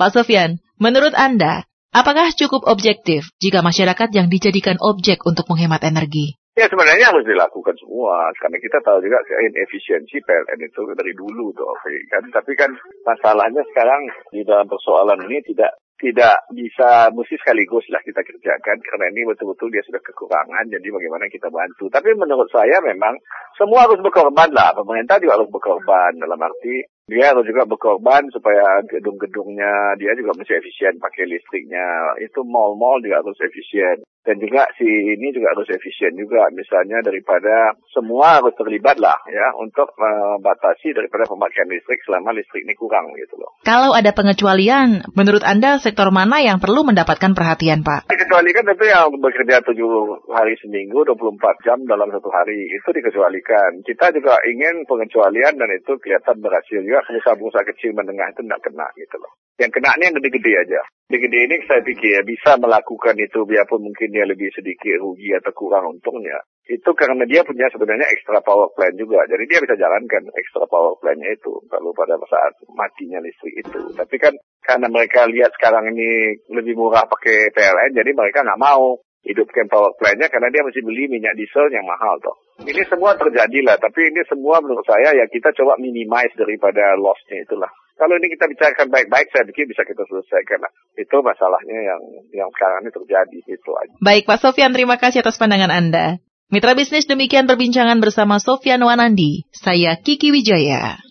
Pak Sofian, menurut Anda, apakah cukup objektif jika masyarakat yang dijadikan objek untuk menghemat energi? Ya sebenarnya harus dilakukan semua. Karena kita tahu juga inefisiensi PLN itu dari dulu tuh kan? Tapi kan masalahnya sekarang di dalam persoalan ini tidak tidak bisa mesti sekaligus lah kita kerjakan. Karena ini betul-betul dia sudah kekurangan jadi bagaimana kita bantu? Tapi menurut saya memang semua harus berkorban lah pemerintah juga harus berkorban dalam arti dia harus juga berkorban supaya gedung-gedungnya dia juga mesti efisien pakai listriknya itu mall-mall juga harus efisien dan juga si ini juga harus efisien juga misalnya daripada semua harus terlibat lah ya untuk membatasi daripada pemakaian listrik selama listrik ini kurang gitu loh. Kalau ada pengecualian, menurut Anda sektor mana yang perlu mendapatkan perhatian Pak? Dikecualikan tentu yang bekerja 7 hari seminggu 24 jam dalam satu hari itu dikecualikan. Kita juga ingin pengecualian dan itu kelihatan berhasil juga pengusaha-pengusaha kecil menengah itu tidak kena gitu loh. Yang kena ini yang gede-gede aja. Gede-gede ini saya pikir bisa melakukan itu biarpun mungkin dia lebih sedikit rugi atau kurang untungnya. Itu karena dia punya sebenarnya extra power plant juga. Jadi dia bisa jalankan extra power plantnya itu kalau pada saat matinya listrik itu. Tapi kan karena mereka lihat sekarang ini lebih murah pakai PLN, jadi mereka nggak mau hidupkan power plant-nya karena dia mesti beli minyak diesel yang mahal toh. Ini semua terjadi lah, tapi ini semua menurut saya ya kita coba minimize daripada loss-nya itulah. Kalau ini kita bicarakan baik-baik, saya pikir bisa kita selesaikan lah. Itu masalahnya yang yang sekarang ini terjadi itu aja. Baik Pak Sofian, terima kasih atas pandangan Anda. Mitra bisnis demikian perbincangan bersama Sofian Wanandi. Saya Kiki Wijaya.